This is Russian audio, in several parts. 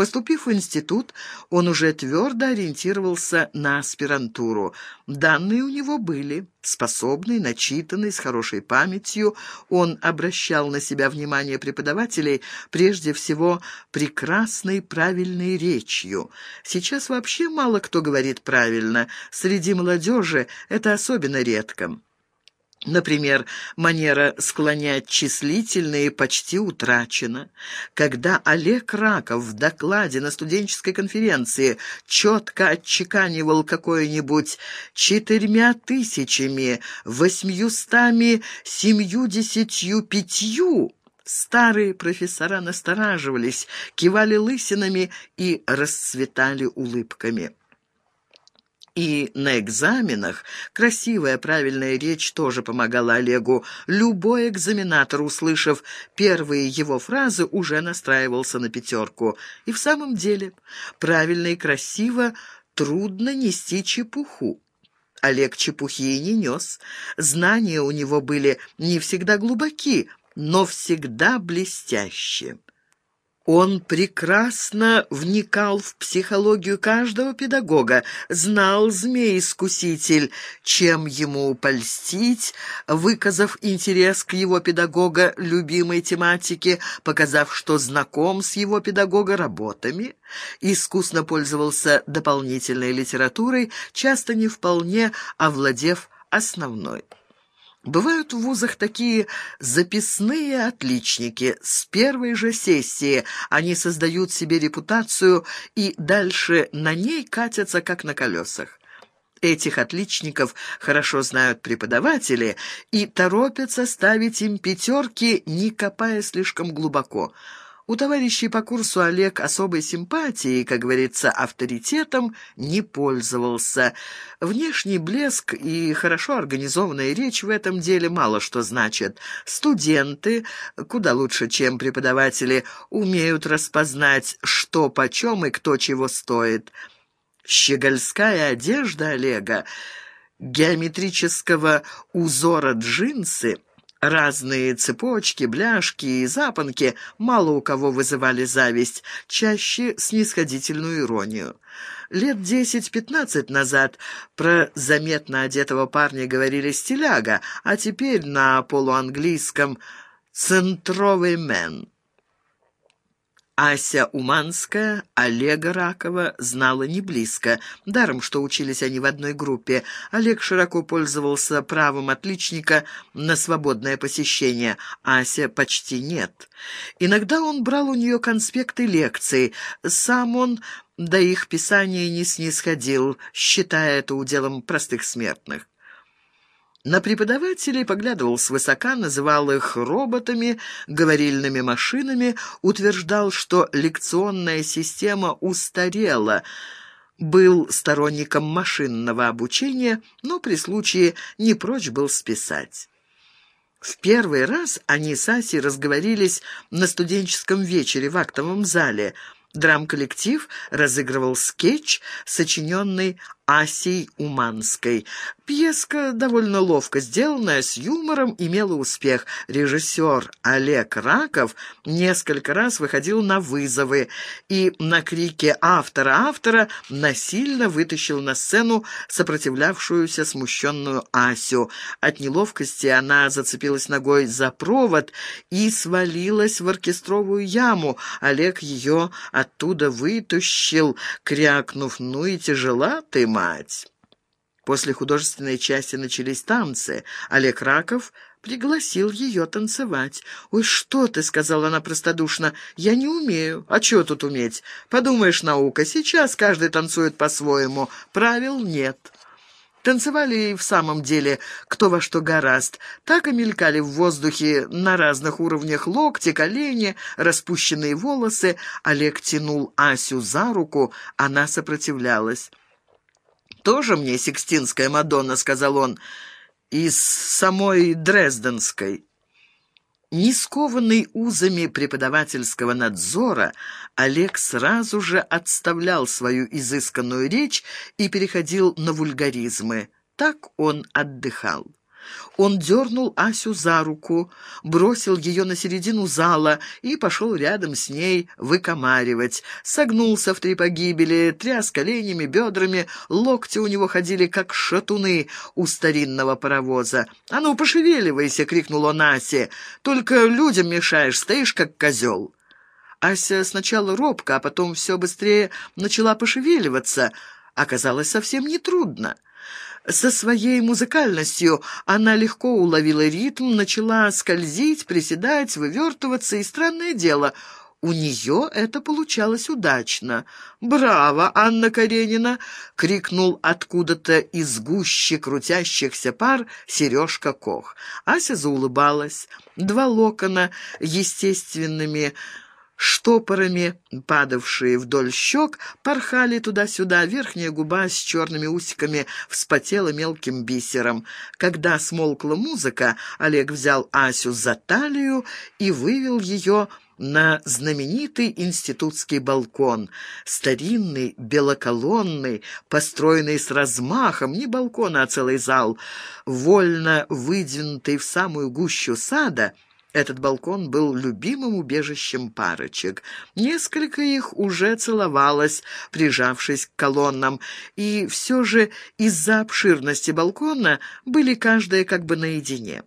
Поступив в институт, он уже твердо ориентировался на аспирантуру. Данные у него были. Способный, начитанный, с хорошей памятью, он обращал на себя внимание преподавателей прежде всего прекрасной правильной речью. Сейчас вообще мало кто говорит правильно. Среди молодежи это особенно редко. Например, манера склонять числительные почти утрачена. Когда Олег Раков в докладе на студенческой конференции четко отчеканивал какое-нибудь четырьмя тысячами восьмьюстами семьюдесятью пятью, старые профессора настораживались, кивали лысинами и расцветали улыбками. И на экзаменах красивая правильная речь тоже помогала Олегу. Любой экзаменатор, услышав первые его фразы, уже настраивался на пятерку. И в самом деле, правильно и красиво трудно нести чепуху. Олег чепухи и не нес. Знания у него были не всегда глубоки, но всегда блестящие. Он прекрасно вникал в психологию каждого педагога, знал змей-искуситель, чем ему польстить, выказав интерес к его педагога любимой тематике, показав, что знаком с его педагога работами, искусно пользовался дополнительной литературой, часто не вполне овладев основной. Бывают в вузах такие записные отличники. С первой же сессии они создают себе репутацию и дальше на ней катятся, как на колесах. Этих отличников хорошо знают преподаватели и торопятся ставить им пятерки, не копая слишком глубоко – у товарищей по курсу Олег особой симпатией, как говорится, авторитетом не пользовался. Внешний блеск и хорошо организованная речь в этом деле мало что значат. Студенты, куда лучше, чем преподаватели, умеют распознать, что почем и кто чего стоит. Щегольская одежда Олега, геометрического узора джинсы — Разные цепочки, бляшки и запонки мало у кого вызывали зависть, чаще снисходительную иронию. Лет десять-пятнадцать назад про заметно одетого парня говорили «стиляга», а теперь на полуанглийском «центровый мэн». Ася Уманская Олега Ракова знала не близко. Даром, что учились они в одной группе, Олег широко пользовался правом отличника на свободное посещение, Ася почти нет. Иногда он брал у нее конспекты лекций, сам он до их писания не снисходил, считая это уделом простых смертных. На преподавателей поглядывал свысока, называл их роботами, говорильными машинами, утверждал, что лекционная система устарела, был сторонником машинного обучения, но при случае не прочь был списать. В первый раз они с Асей разговорились на студенческом вечере в актовом зале. Драм-коллектив разыгрывал скетч, сочиненный Асей Уманской. Пьеска, довольно ловко сделанная, с юмором, имела успех. Режиссер Олег Раков несколько раз выходил на вызовы и на крики автора-автора насильно вытащил на сцену сопротивлявшуюся смущенную Асю. От неловкости она зацепилась ногой за провод и свалилась в оркестровую яму. Олег ее оттуда вытащил, крякнув «Ну и тяжела ты, мать!» Мать. После художественной части начались танцы. Олег Раков пригласил ее танцевать. «Ой, что ты!» — сказала она простодушно. «Я не умею. А чего тут уметь? Подумаешь, наука. Сейчас каждый танцует по-своему. Правил нет». Танцевали и в самом деле кто во что гораст. Так и мелькали в воздухе на разных уровнях локти, колени, распущенные волосы. Олег тянул Асю за руку, она сопротивлялась. «Тоже мне Сикстинская Мадонна», — сказал он, — «из самой Дрезденской». Не скованный узами преподавательского надзора, Олег сразу же отставлял свою изысканную речь и переходил на вульгаризмы. Так он отдыхал. Он дернул Асю за руку, бросил ее на середину зала и пошел рядом с ней выкомаривать. Согнулся в три погибели, тряс коленями, бедрами, локти у него ходили, как шатуны у старинного паровоза. «А ну, пошевеливайся!» — крикнул он Асе. «Только людям мешаешь, стоишь, как козел!» Ася сначала робко, а потом все быстрее начала пошевеливаться. Оказалось совсем нетрудно. Со своей музыкальностью она легко уловила ритм, начала скользить, приседать, вывертываться, и странное дело — у нее это получалось удачно. «Браво, Анна Каренина!» — крикнул откуда-то из гуще крутящихся пар Сережка Кох. Ася заулыбалась. Два локона естественными штопорами, падавшие вдоль щек, порхали туда-сюда, верхняя губа с черными усиками вспотела мелким бисером. Когда смолкла музыка, Олег взял Асю за талию и вывел ее на знаменитый институтский балкон. Старинный, белоколонный, построенный с размахом, не балкон, а целый зал, вольно выдвинутый в самую гущу сада — этот балкон был любимым убежищем парочек. Несколько их уже целовалось, прижавшись к колоннам, и все же из-за обширности балкона были каждая как бы наедине.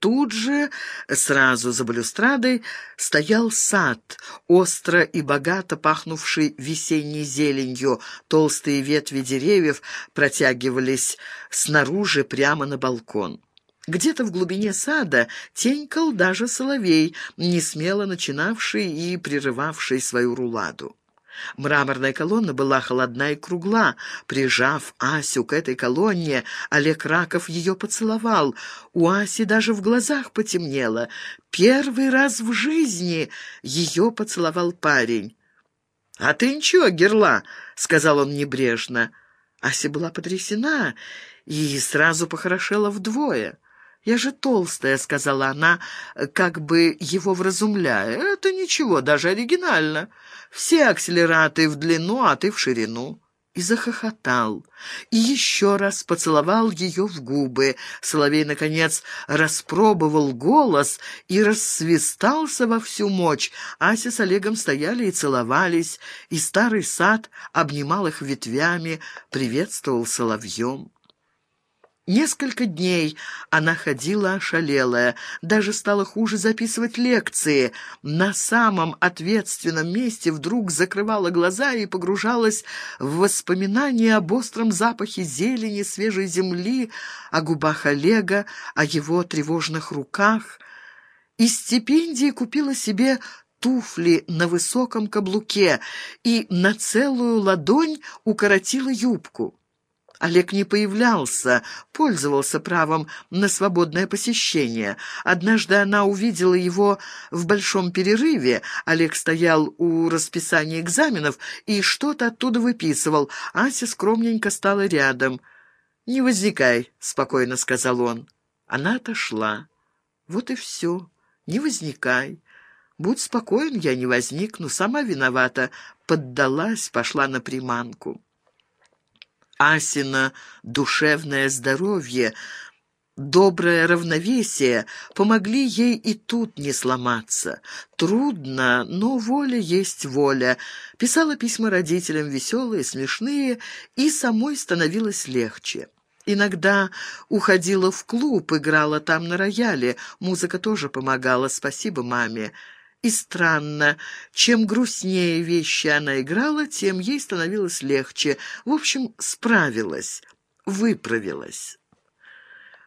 Тут же, сразу за балюстрадой, стоял сад, остро и богато пахнувший весенней зеленью. Толстые ветви деревьев протягивались снаружи прямо на балкон. Где-то в глубине сада тенькал даже соловей, не смело начинавший и прерывавший свою руладу. Мраморная колонна была холодна и кругла. Прижав Асю к этой колонне, Олег Раков ее поцеловал. У Аси даже в глазах потемнело. Первый раз в жизни ее поцеловал парень. «А ты ничего, герла», — сказал он небрежно. Ася была потрясена и сразу похорошела вдвое. «Я же толстая», — сказала она, как бы его вразумляя. «Это ничего, даже оригинально. Все акселераты в длину, а ты в ширину». И захохотал, и еще раз поцеловал ее в губы. Соловей, наконец, распробовал голос и рассвистался во всю мощь. Ася с Олегом стояли и целовались, и старый сад обнимал их ветвями, приветствовал соловьем. Несколько дней она ходила ошалелая, даже стало хуже записывать лекции. На самом ответственном месте вдруг закрывала глаза и погружалась в воспоминания об остром запахе зелени, свежей земли, о губах Олега, о его тревожных руках. Из стипендии купила себе туфли на высоком каблуке и на целую ладонь укоротила юбку. Олег не появлялся, пользовался правом на свободное посещение. Однажды она увидела его в большом перерыве. Олег стоял у расписания экзаменов и что-то оттуда выписывал. Ася скромненько стала рядом. «Не возникай», — спокойно сказал он. Она отошла. «Вот и все. Не возникай. Будь спокоен, я не возникну. Сама виновата». Поддалась, пошла на приманку. Асина душевное здоровье, доброе равновесие помогли ей и тут не сломаться. Трудно, но воля есть воля. Писала письма родителям веселые, смешные, и самой становилось легче. Иногда уходила в клуб, играла там на рояле. Музыка тоже помогала, спасибо маме. И странно, чем грустнее вещи она играла, тем ей становилось легче. В общем, справилась, выправилась.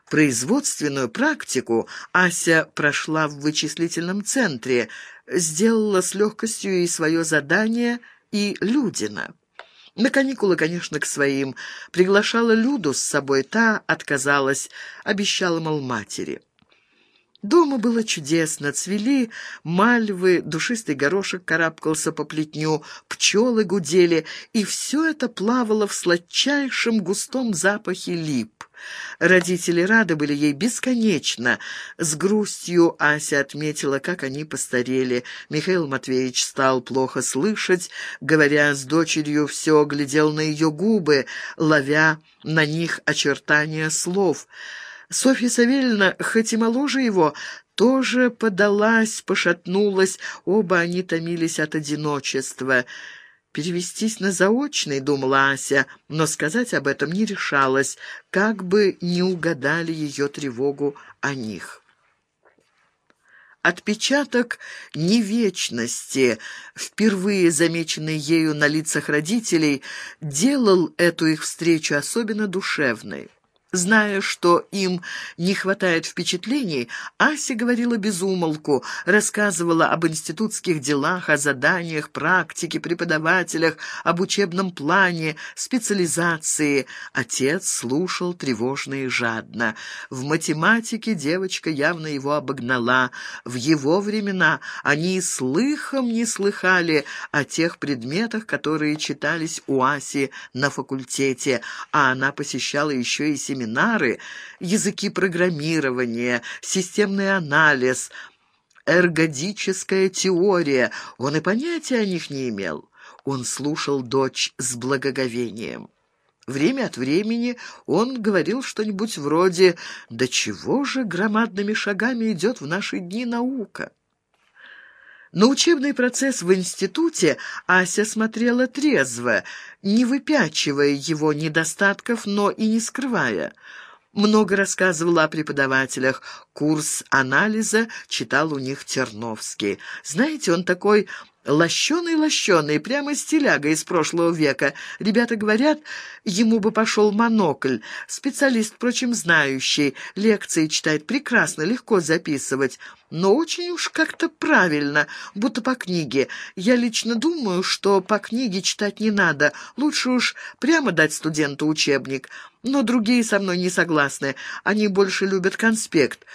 Производственную практику Ася прошла в вычислительном центре, сделала с легкостью и свое задание, и Людина. На каникулы, конечно, к своим. Приглашала Люду с собой, та отказалась, обещала, мол, матери. Дома было чудесно. Цвели мальвы, душистый горошек карабкался по плетню, пчелы гудели, и все это плавало в сладчайшем густом запахе лип. Родители рады были ей бесконечно. С грустью Ася отметила, как они постарели. Михаил Матвеевич стал плохо слышать, говоря с дочерью, все глядел на ее губы, ловя на них очертания слов — Софья Савельевна, хоть и моложе его, тоже подалась, пошатнулась, оба они томились от одиночества. Перевестись на заочный, думала Ася, но сказать об этом не решалась, как бы не угадали ее тревогу о них. Отпечаток невечности, впервые замеченный ею на лицах родителей, делал эту их встречу особенно душевной. Зная, что им не хватает впечатлений, Ася говорила без умолку, рассказывала об институтских делах, о заданиях, практике, преподавателях, об учебном плане, специализации. Отец слушал тревожно и жадно. В математике девочка явно его обогнала. В его времена они слыхом не слыхали о тех предметах, которые читались у Аси на факультете, а она посещала еще и семинары семинары, языки программирования, системный анализ, эргодическая теория. Он и понятия о них не имел. Он слушал дочь с благоговением. Время от времени он говорил что-нибудь вроде «Да чего же громадными шагами идет в наши дни наука?» На учебный процесс в институте Ася смотрела трезво, не выпячивая его недостатков, но и не скрывая. Много рассказывала о преподавателях. Курс анализа читал у них Терновский. Знаете, он такой Лощеный-лощеный, прямо стиляга из прошлого века. Ребята говорят, ему бы пошел монокль. Специалист, впрочем, знающий. Лекции читает прекрасно, легко записывать. Но очень уж как-то правильно, будто по книге. Я лично думаю, что по книге читать не надо. Лучше уж прямо дать студенту учебник. Но другие со мной не согласны. Они больше любят конспект.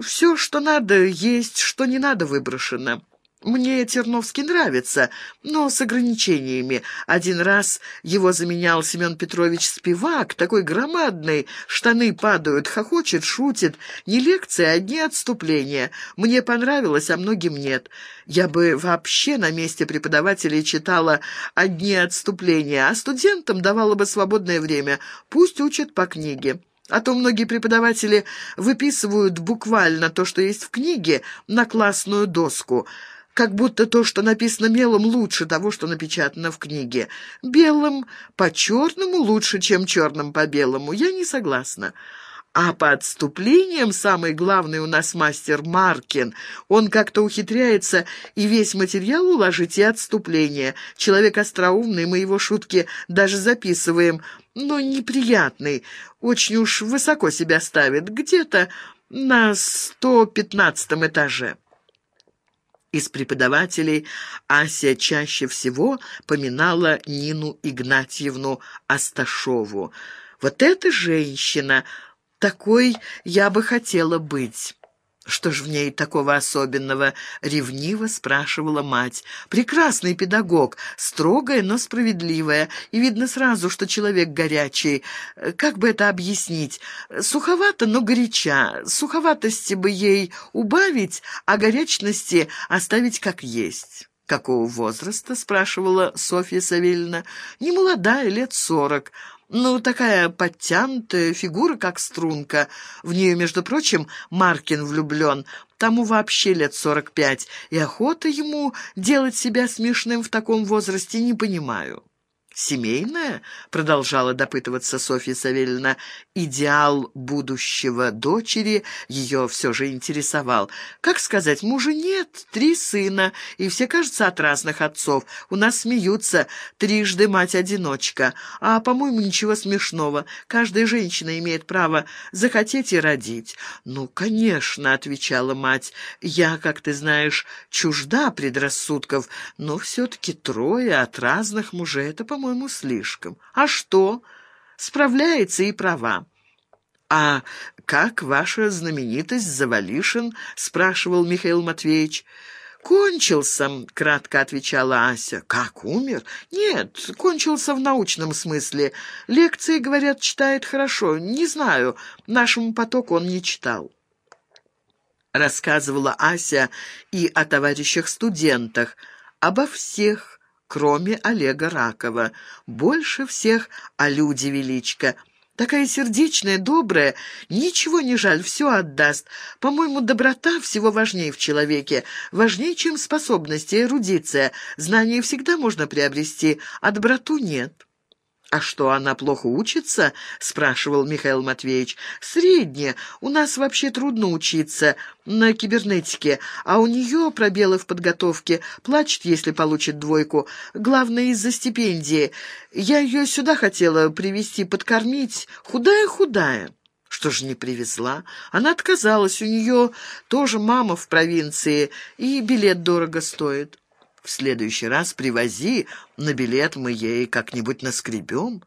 Все, что надо, есть, что не надо, выброшено. Мне Терновский нравится, но с ограничениями. Один раз его заменял Семен Петрович Спивак, такой громадный, штаны падают, хохочет, шутит. Не лекции, а одни отступления. Мне понравилось, а многим нет. Я бы вообще на месте преподавателей читала одни отступления, а студентам давала бы свободное время. Пусть учат по книге. А то многие преподаватели выписывают буквально то, что есть в книге, на классную доску – как будто то, что написано мелом, лучше того, что напечатано в книге. Белым по черному лучше, чем черным по белому. Я не согласна. А по отступлениям самый главный у нас мастер Маркин. Он как-то ухитряется и весь материал уложить, и отступление. Человек остроумный, мы его шутки даже записываем, но неприятный. Очень уж высоко себя ставит, где-то на сто пятнадцатом этаже. Из преподавателей Ася чаще всего поминала Нину Игнатьевну Асташову. «Вот эта женщина! Такой я бы хотела быть!» «Что ж в ней такого особенного?» — ревниво спрашивала мать. «Прекрасный педагог, строгая, но справедливая, и видно сразу, что человек горячий. Как бы это объяснить? Суховато, но горяча. Суховатости бы ей убавить, а горячности оставить как есть». «Какого возраста?» — спрашивала Софья Савельевна. «Не молодая, лет сорок». Ну, такая подтянутая фигура, как струнка. В нее, между прочим, Маркин влюблен. Тому вообще лет сорок пять, и охота ему делать себя смешным в таком возрасте не понимаю. «Семейная?» — продолжала допытываться Софья Савельевна. Идеал будущего дочери ее все же интересовал. «Как сказать, мужа нет, три сына, и все, кажется, от разных отцов. У нас смеются, трижды мать-одиночка. А, по-моему, ничего смешного. Каждая женщина имеет право захотеть и родить». «Ну, конечно», — отвечала мать. «Я, как ты знаешь, чужда предрассудков, но все-таки трое от разных мужей — это, по-моему, по-моему, слишком. А что? Справляется и права. «А как ваша знаменитость Завалишин?» — спрашивал Михаил Матвеевич. «Кончился», — кратко отвечала Ася. «Как, умер?» «Нет, кончился в научном смысле. Лекции, говорят, читает хорошо. Не знаю, нашему потоку он не читал». Рассказывала Ася и о товарищах-студентах, обо всех, кроме Олега Ракова. Больше всех о Люде Величко. Такая сердечная, добрая, ничего не жаль, все отдаст. По-моему, доброта всего важнее в человеке, важнее, чем способности, эрудиция. Знания всегда можно приобрести, а доброту нет». «А что, она плохо учится?» — спрашивал Михаил Матвеевич. «Средняя. У нас вообще трудно учиться на кибернетике, а у нее пробелы в подготовке. Плачет, если получит двойку. Главное, из-за стипендии. Я ее сюда хотела привезти, подкормить. Худая-худая». Что ж не привезла? Она отказалась, у нее тоже мама в провинции, и билет дорого стоит. В следующий раз привози, на билет мы ей как-нибудь наскребем».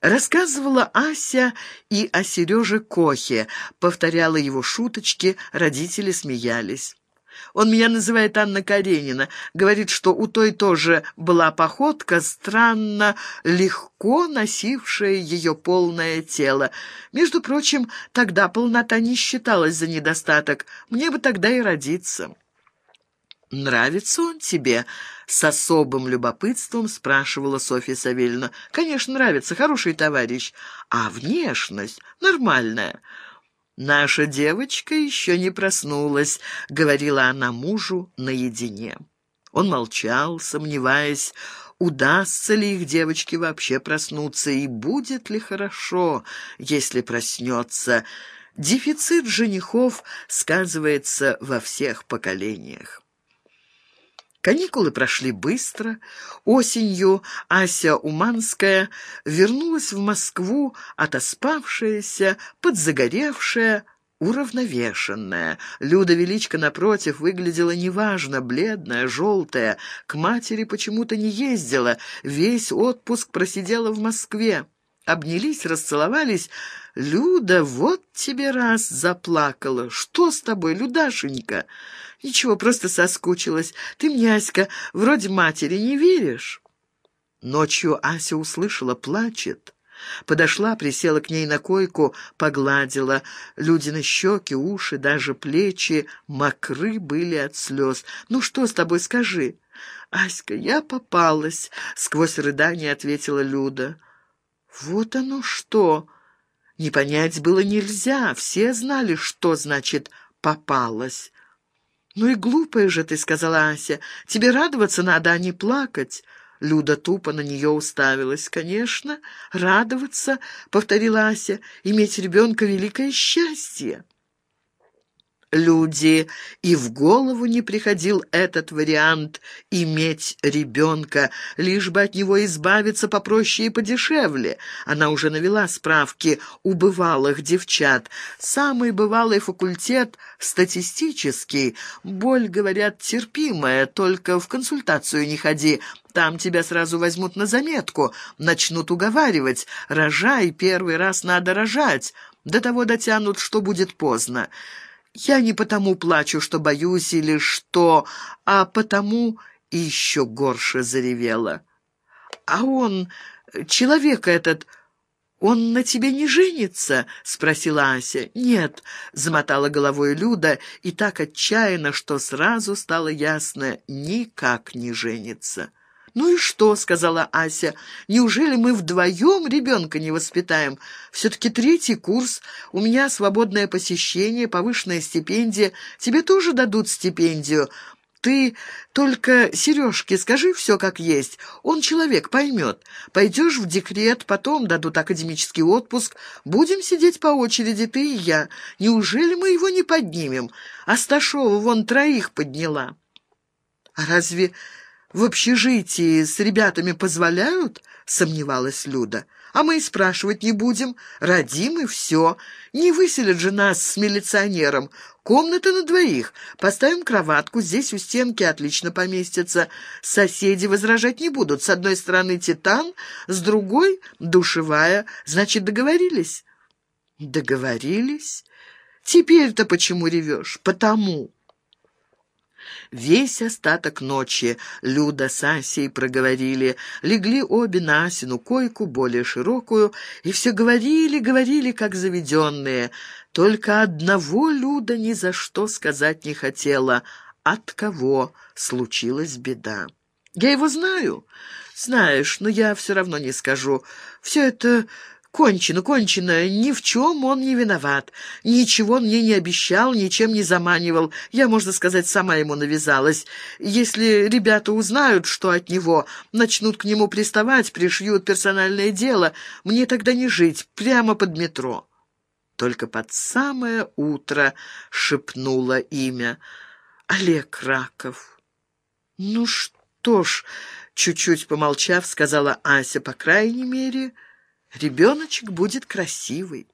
Рассказывала Ася и о Сереже Кохе, повторяла его шуточки, родители смеялись. Он меня называет Анна Каренина, говорит, что у той тоже была походка, странно, легко носившая ее полное тело. Между прочим, тогда полнота не считалась за недостаток, мне бы тогда и родиться. «Нравится он тебе?» — с особым любопытством спрашивала Софья Савельевна. «Конечно, нравится, хороший товарищ. А внешность нормальная». «Наша девочка еще не проснулась», — говорила она мужу наедине. Он молчал, сомневаясь, удастся ли их девочке вообще проснуться и будет ли хорошо, если проснется. Дефицит женихов сказывается во всех поколениях. Каникулы прошли быстро. Осенью Ася Уманская вернулась в Москву, отоспавшаяся, подзагоревшая, уравновешенная. Люда Величко, напротив, выглядела неважно, бледная, желтая. К матери почему-то не ездила, весь отпуск просидела в Москве. Обнялись, расцеловались. «Люда, вот тебе раз заплакала. Что с тобой, Людашенька?» «Ничего, просто соскучилась. Ты мне, Аська, вроде матери не веришь?» Ночью Ася услышала, плачет. Подошла, присела к ней на койку, погладила. Люди на щеки, уши, даже плечи мокры были от слез. «Ну что с тобой, скажи?» «Аська, я попалась», — сквозь рыдание ответила Люда. «Вот оно что!» Не понять было нельзя, все знали, что значит «попалась». «Ну и глупая же ты», — сказала Ася. «Тебе радоваться надо, а не плакать». Люда тупо на нее уставилась. «Конечно, радоваться», — повторила Ася, — «иметь ребенка — великое счастье» люди, и в голову не приходил этот вариант иметь ребенка, лишь бы от него избавиться попроще и подешевле. Она уже навела справки у бывалых девчат. Самый бывалый факультет — статистический. Боль, говорят, терпимая, только в консультацию не ходи. Там тебя сразу возьмут на заметку, начнут уговаривать. Рожай, первый раз надо рожать. До того дотянут, что будет поздно. Я не потому плачу, что боюсь или что, а потому еще горше заревела. А он, человек этот, он на тебе не женится?» — спросила Ася. «Нет», — замотала головой Люда, и так отчаянно, что сразу стало ясно, никак не женится. «Ну и что?» — сказала Ася. «Неужели мы вдвоем ребенка не воспитаем? Все-таки третий курс, у меня свободное посещение, повышенная стипендия. Тебе тоже дадут стипендию. Ты только Сережке скажи все как есть. Он человек, поймет. Пойдешь в декрет, потом дадут академический отпуск. Будем сидеть по очереди, ты и я. Неужели мы его не поднимем? Асташова вон троих подняла». «А разве в общежитии с ребятами позволяют?» — сомневалась Люда. «А мы и спрашивать не будем. Родим и все. Не выселят же нас с милиционером. Комната на двоих. Поставим кроватку, здесь у стенки отлично поместится. Соседи возражать не будут. С одной стороны титан, с другой — душевая. Значит, договорились?» «Договорились? Теперь-то почему ревешь? Потому». Весь остаток ночи Люда с Асей проговорили, легли обе на Асину койку, более широкую, и все говорили, говорили, как заведенные. Только одного Люда ни за что сказать не хотела, от кого случилась беда. «Я его знаю?» «Знаешь, но я все равно не скажу. Все это Кончено, кончено, ни в чем он не виноват. Ничего мне не обещал, ничем не заманивал. Я, можно сказать, сама ему навязалась. Если ребята узнают, что от него, начнут к нему приставать, пришьют персональное дело, мне тогда не жить, прямо под метро». Только под самое утро шепнула имя. «Олег Раков». «Ну что ж...» Чуть-чуть помолчав, сказала Ася, по крайней мере, ребеночек будет красивый.